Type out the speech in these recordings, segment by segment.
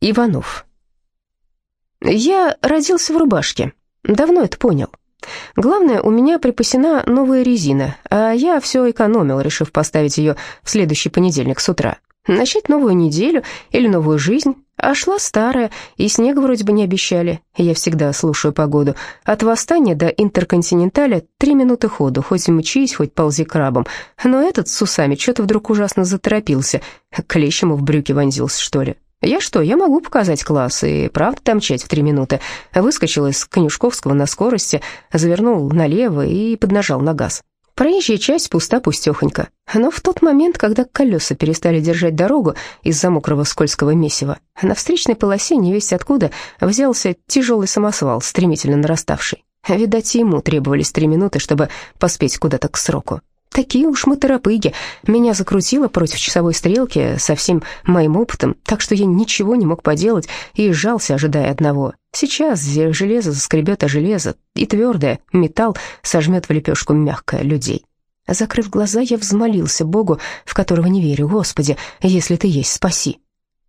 Иванов. Я родился в рубашке. Давно это понял. Главное, у меня припасена новая резина, а я все экономил, решив поставить ее в следующий понедельник с утра. Начать новую неделю или новую жизнь, а шла старая, и снега вроде бы не обещали. Я всегда слушаю погоду. От восстания до интерконтиненталя три минуты ходу, хоть мчись, хоть ползи крабом. Но этот с усами что-то вдруг ужасно заторопился. Клещ ему в брюки вонзился, что ли. Я что, я могу показать класс и правда там чать в три минуты. Выскочил из Конюшковского на скорости, завернул налево и поднажал на газ. Проезжая часть пуста пустехонька. Но в тот момент, когда колеса перестали держать дорогу из-за мокрого скользкого месива, на встречной полосе невесть откуда взялся тяжелый самосвал, стремительно нараставший. Видать, ему требовались три минуты, чтобы поспеть куда-то к сроку. Такие уж мы торопыги. Меня закрутило против часовой стрелки со всем моим опытом, так что я ничего не мог поделать и сжался, ожидая одного. Сейчас железо заскребет о железо, и твердое, металл сожмет в лепешку мягкое людей. Закрыв глаза, я взмолился Богу, в которого не верю. «Господи, если ты есть, спаси!»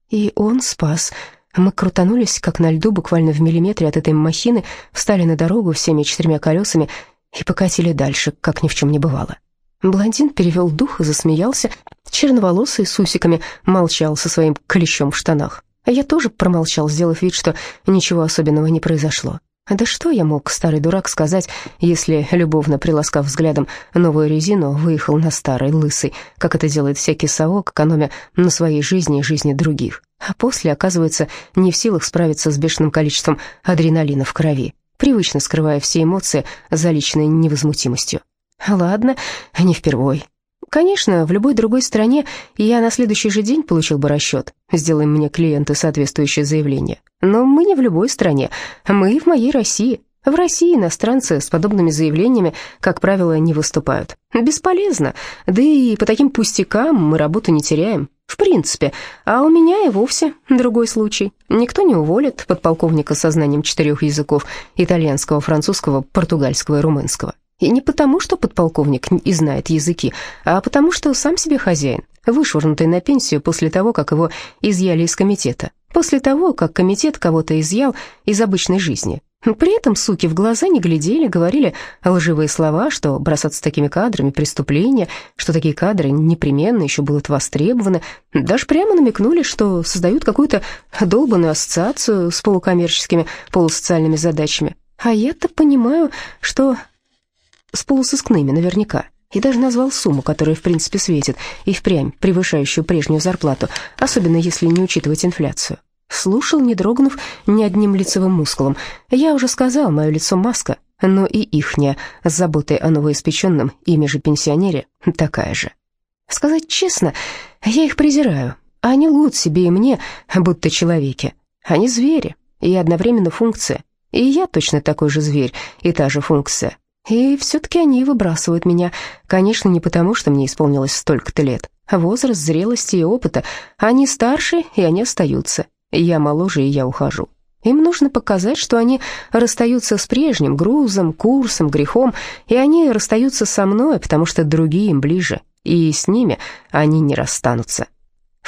И он спас. Мы крутанулись, как на льду, буквально в миллиметре от этой махины, встали на дорогу всеми четырьмя колесами и покатили дальше, как ни в чем не бывало. Блондин перевел дух и засмеялся. Черноволосый с усиками молчал со своим клещом в штанах. Я тоже промолчал, сделав вид, что ничего особенного не произошло. Да что я мог, старый дурак, сказать, если, любовно приласкав взглядом новую резину, выехал на старый, лысый, как это делает всякий совок, экономя на своей жизни и жизни других, а после, оказывается, не в силах справиться с бешеным количеством адреналина в крови, привычно скрывая все эмоции за личной невозмутимостью. Ладно, не впервой. Конечно, в любой другой стране я на следующий же день получил бы расчет. Сделаем мне клиенты соответствующее заявление. Но мы не в любой стране, мы в моей России. В России иностранцы с подобными заявлениями, как правило, не выступают. Бесполезно, да и по таким пустякам мы работу не теряем. В принципе, а у меня и вовсе другой случай. Никто не уволит подполковника со знанием четырех языков – итальянского, французского, португальского и румынского. И не потому, что подполковник и знает языки, а потому, что сам себе хозяин, вышвырнутый на пенсию после того, как его изъяли из комитета, после того, как комитет кого-то изъял из обычной жизни. При этом суки в глаза не глядели, говорили лживые слова, что бросаться такими кадрами – преступление, что такие кадры непременно еще будут востребованы. Даже прямо намекнули, что создают какую-то долбанную ассоциацию с полукоммерческими, полусоциальными задачами. А я-то понимаю, что с полусыскными наверняка, и даже назвал сумму, которая в принципе светит, и впрямь превышающую прежнюю зарплату, особенно если не учитывать инфляцию. Слушал, не дрогнув ни одним лицевым мускулом. Я уже сказал, мое лицо маска, но и ихняя, с заботой о новоиспеченном ими же пенсионере, такая же. Сказать честно, я их презираю. Они лгут себе и мне, будто человеки. Они звери, и одновременно функция. И я точно такой же зверь, и та же функция. И все-таки они выбрасывают меня. Конечно, не потому, что мне исполнилось столько-то лет. Возраст, зрелости и опыта. Они старше, и они остаются. Я моложе, и я ухожу. Им нужно показать, что они расстаются с прежним грузом, курсом, грехом, и они расстаются со мной, потому что другие им ближе, и с ними они не расстанутся.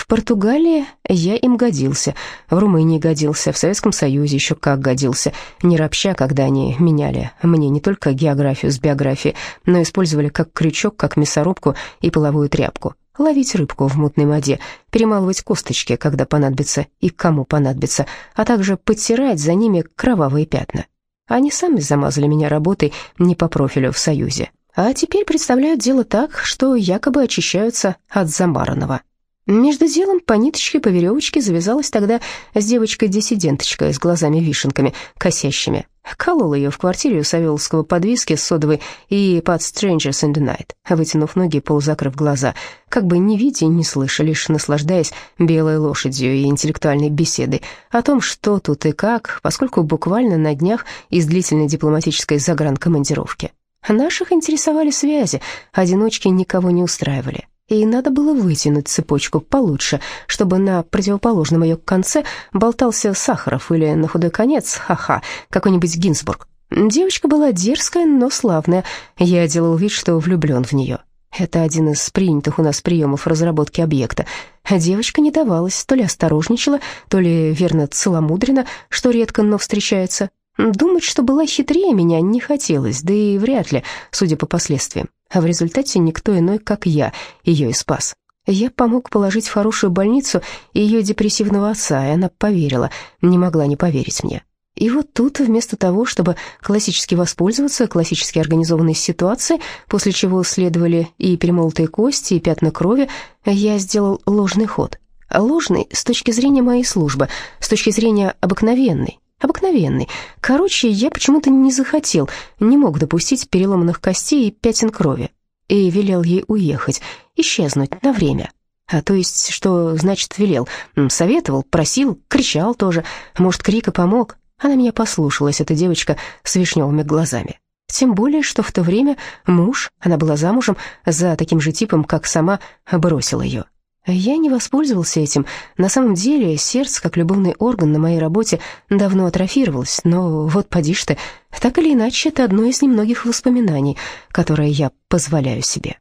В Португалии я им годился, в Румынии годился, в Советском Союзе еще как годился, не ропща, когда они меняли мне не только географию с биографией, но использовали как крючок, как мясорубку и половую тряпку. Ловить рыбку в мутной воде, перемалывать косточки, когда понадобится и кому понадобится, а также подтирать за ними кровавые пятна. Они сами замазали меня работой не по профилю в Союзе, а теперь представляют дело так, что якобы очищаются от замаранного. Между делом по ниточке, по веревочке завязалась тогда с девочкой-диссиденточкой с глазами-вишенками, косящими. Колола ее в квартире у Савеловского подвиски с содовой и под Strangers in the Night, вытянув ноги и полузакрыв глаза, как бы не видя и не слыша, лишь наслаждаясь белой лошадью и интеллектуальной беседой о том, что тут и как, поскольку буквально на днях из длительной дипломатической загранкомандировки. Наших интересовали связи, одиночки никого не устраивали и надо было вытянуть цепочку получше, чтобы на противоположном ее конце болтался Сахаров или, на худой конец, ха-ха, какой-нибудь Гинзбург. Девочка была дерзкая, но славная. Я делал вид, что влюблен в нее. Это один из принятых у нас приемов разработки объекта. Девочка не давалась, то ли осторожничала, то ли верно целомудренно, что редко, но встречается. Думать, что была хитрее меня, не хотелось, да и вряд ли, судя по последствиям. А в результате никто иной, как я, ее и спас. Я помог положить в хорошую больницу ее депрессивного отца, и она поверила, не могла не поверить мне. И вот тут, вместо того, чтобы классически воспользоваться классически организованной ситуацией, после чего следовали и перемолотые кости, и пятна крови, я сделал ложный ход. Ложный с точки зрения моей службы, с точки зрения обыкновенной. Обыкновенный. Короче, я почему-то не захотел, не мог допустить переломанных костей и пятен крови. И велел ей уехать, исчезнуть на время. А то есть, что значит велел? Советовал, просил, кричал тоже. Может, крик и помог? Она меня послушалась, эта девочка с вишневыми глазами. Тем более, что в то время муж, она была замужем за таким же типом, как сама, бросил ее. Я не воспользовался этим. На самом деле, сердце, как любовный орган на моей работе, давно атрофировалось, но вот поди ж ты, так или иначе, это одно из немногих воспоминаний, которые я позволяю себе.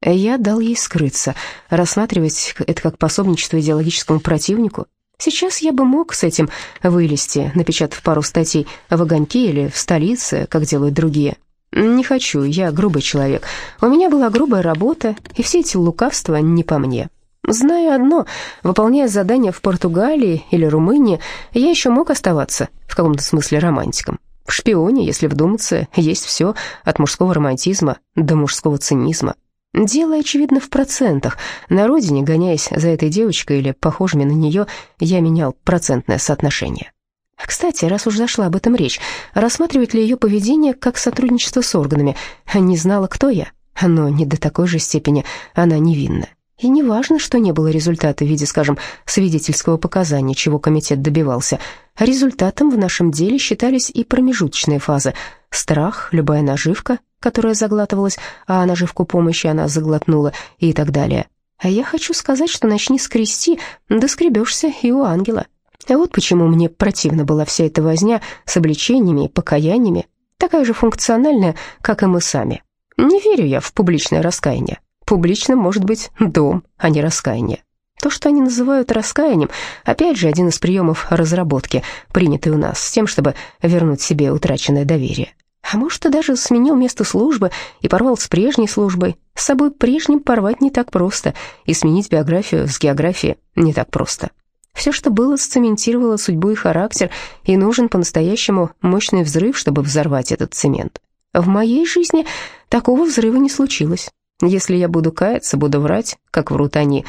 Я дал ей скрыться, рассматривать это как пособничество идеологическому противнику, Сейчас я бы мог с этим вылезти, напечатав пару статей в «Огоньке» или в «Столице», как делают другие. Не хочу, я грубый человек. У меня была грубая работа, и все эти лукавства не по мне. Знаю одно, выполняя задания в Португалии или Румынии, я еще мог оставаться в каком-то смысле романтиком. В шпионе, если вдуматься, есть все, от мужского романтизма до мужского цинизма. Дело, очевидно, в процентах. На родине, гоняясь за этой девочкой или похожими на нее, я менял процентное соотношение. Кстати, раз уж зашла об этом речь, рассматривать ли ее поведение как сотрудничество с органами? Не знала, кто я, но не до такой же степени она невинна. И не важно, что не было результата в виде, скажем, свидетельского показания, чего комитет добивался. Результатом в нашем деле считались и промежуточные фазы. Страх, любая наживка, которая заглатывалась, а наживку помощи она заглотнула и так далее. А я хочу сказать, что начни скрести, да скребешься и у ангела. А вот почему мне противна была вся эта возня с обличениями покаяниями, такая же функциональная, как и мы сами. Не верю я в публичное раскаяние. Публичным может быть дом, а не раскаяние. То, что они называют раскаянием, опять же, один из приемов разработки, принятый у нас, с тем, чтобы вернуть себе утраченное доверие. А может, ты даже сменил место службы и порвал с прежней службой. С собой прежним порвать не так просто, и сменить биографию с географией не так просто. Все, что было, сцементировало судьбу и характер, и нужен по-настоящему мощный взрыв, чтобы взорвать этот цемент. В моей жизни такого взрыва не случилось. Если я буду каяться, буду врать, как врут они.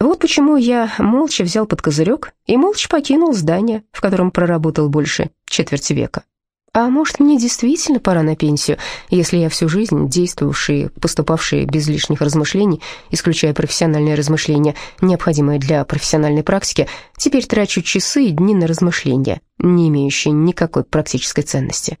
Вот почему я молча взял под козырек и молча покинул здание, в котором проработал больше четверти века. А может, мне действительно пора на пенсию, если я всю жизнь, действовавший, поступавший без лишних размышлений, исключая профессиональные размышления, необходимые для профессиональной практики, теперь трачу часы и дни на размышления, не имеющие никакой практической ценности.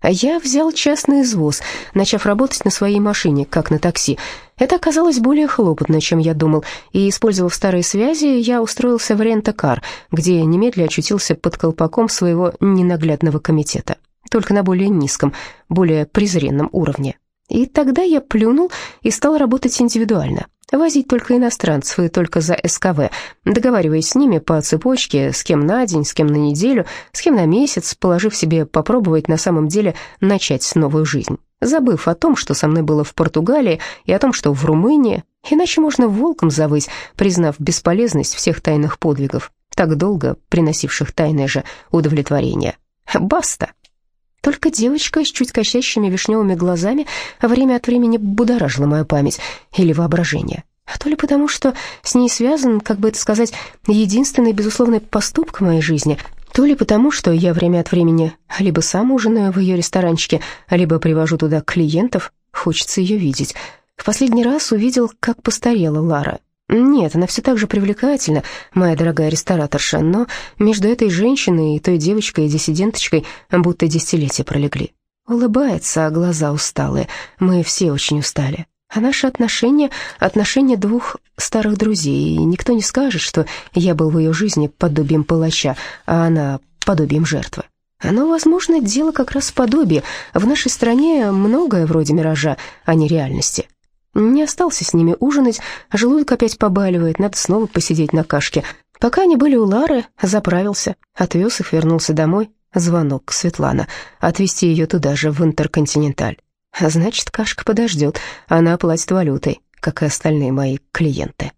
А я взял частный извоз, начав работать на своей машине, как на такси. Это оказалось более хлопотно, чем я думал, и, использовав старые связи, я устроился в рент-кар, где немедленно очутился под колпаком своего ненаглядного комитета, только на более низком, более презренном уровне. И тогда я плюнул и стал работать индивидуально. Возить только иностранцев и только за СКВ, договариваясь с ними по цепочке, с кем на день, с кем на неделю, с кем на месяц, положив себе попробовать на самом деле начать новую жизнь, забыв о том, что со мной было в Португалии, и о том, что в Румынии, иначе можно волком завыть, признав бесполезность всех тайных подвигов, так долго приносивших тайное же удовлетворение. Баста! Только девочка с чуть косящими вишневыми глазами время от времени будоражила мою память или воображение. А то ли потому, что с ней связан, как бы это сказать, единственный безусловный поступок в моей жизни, то ли потому, что я время от времени либо сам ужинаю в ее ресторанчике, либо привожу туда клиентов, хочется ее видеть. В последний раз увидел, как постарела Лара, нет, она все так же привлекательна, моя дорогая рестораторша, но между этой женщиной и той девочкой и диссиденточкой будто десятилетия пролегли. Улыбается, а глаза усталые. Мы все очень устали. А наши отношения — отношения двух старых друзей, и никто не скажет, что я был в ее жизни подобием палача, а она подобием жертвы. Но, возможно, дело как раз в подобии. В нашей стране многое вроде миража, а не реальности. Не остался с ними ужинать, желудок опять побаливает, надо снова посидеть на кашке. Пока они были у Лары, заправился, отвез их, вернулся домой. Звонок Светлана. Отвезти ее туда же, в Интерконтиненталь. Значит, кашка подождет, она платит валютой, как и остальные мои клиенты.